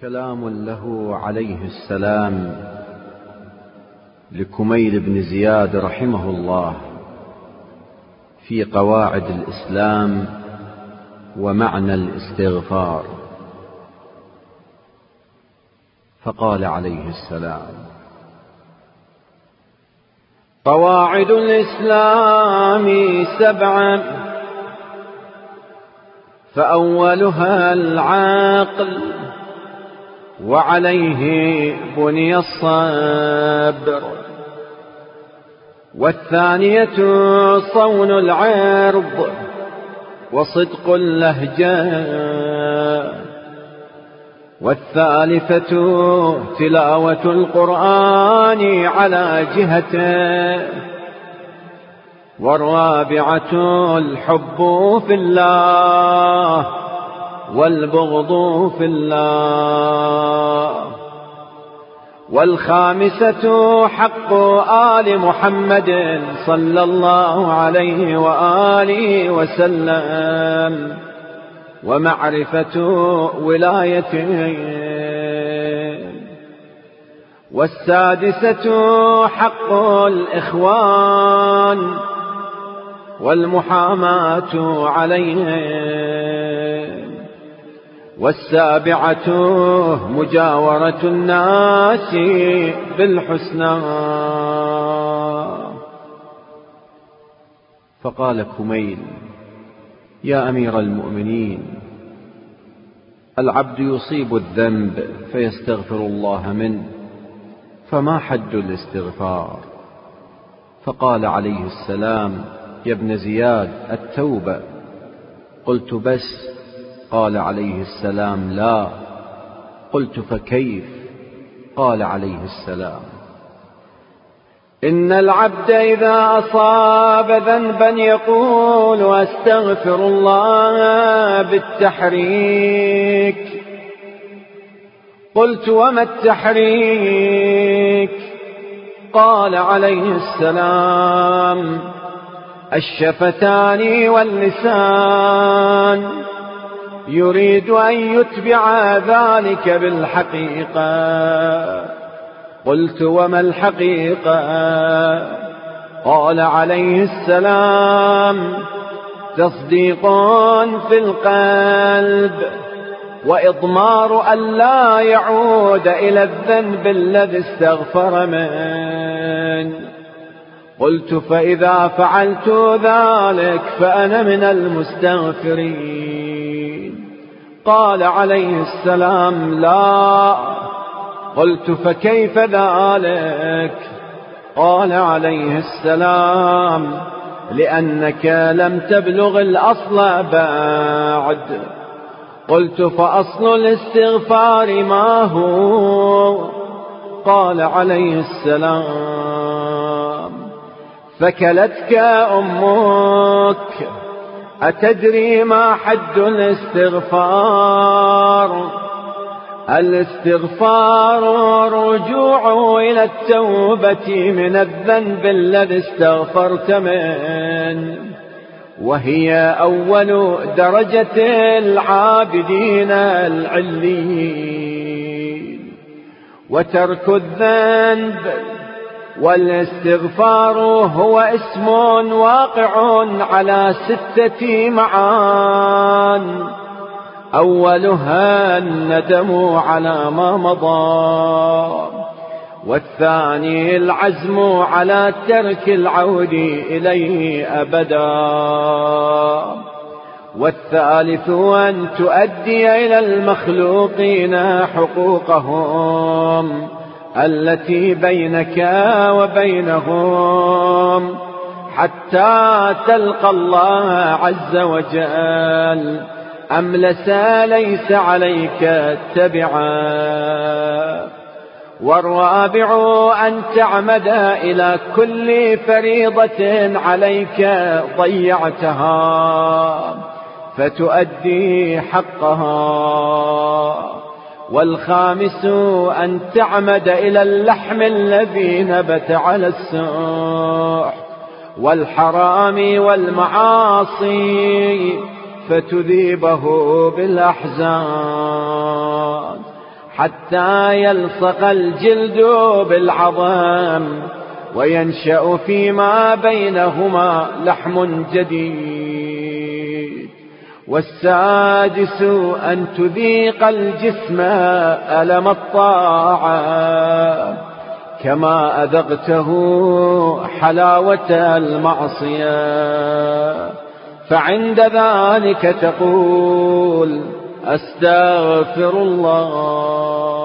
كلام له عليه السلام لكميل بن زياد رحمه الله في قواعد الإسلام ومعنى الاستغفار. فقال عليه السلام قواعد الإسلام سبعة فأولها العقل وعليه بني الصبر والثانية صون العرض وصدق اللهجة. والثالثة تلاوة القرآن على جهته. والرابعة الحب في الله. والبغض في الله. والخامسة حق آل محمد صلى الله عليه وآله وسلم. ومعرفة ولايته والسادسة حق الإخوان. والمحاماة عليهم. والسابعة مجاورة الناس بالحسنى. فقال كميل يا أمير المؤمنين العبد يصيب الذنب فيستغفر الله منه فما حد الاستغفار؟ فقال عليه السلام يا ابن زياد التوبة. قلت بس قال عليه السلام لا. قلت فكيف؟ قال عليه السلام إن العبد إذا أصاب ذنبا يقول أستغفر الله بالتحريك. قلت وما التحريك؟ قال عليه السلام الشفتان واللسان. يريد أن يتبع ذلك بالحقيقة. قلت وما الحقيقة؟ قال عليه السلام تصديق في القلب وإضمار أن لا يعود إلى الذنب الذي استغفر منه قلت فإذا فعلت ذلك فأنا من المستغفرين. قال عليه السلام لا. قلت فكيف ذلك؟ قال عليه السلام لأنك لم تبلغ الأصل بعد. قلت فأصل الاستغفار ما هو؟ قال عليه السلام فكلتك أمك. أتدري ما حد الاستغفار؟ الاستغفار رجوع إلى التوبة من الذنب الذي استغفرت منه وهي أول درجة العابدين العليين. وترك الذنب والاستغفار هو اسم واقع على ستة معان. أولها الندم على ما مضى. والثاني العزم على ترك العود إليه أبدا. والثالث أن تؤدي إلى المخلوقين حقوقهم. التي بينك وبينهم حتى تلقى الله عز وجل. أملس ليس عليك تبعا والرابع أن تعمد إلى كل فريضة عليك ضيعتها فتؤدي حقها. والخامس أن تعمد إلى اللحم الذي نبت على السوح والحرام والمعاصي فتذيبه بالأحزان حتى يلصق الجلد بالعظم وينشأ فيما بينهما لحم جديد. والسادس أن تذيق الجسم ألم الطاعة كما أذقته حلاوة المعصية فعند ذلك تقول أستغفر الله